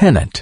pennant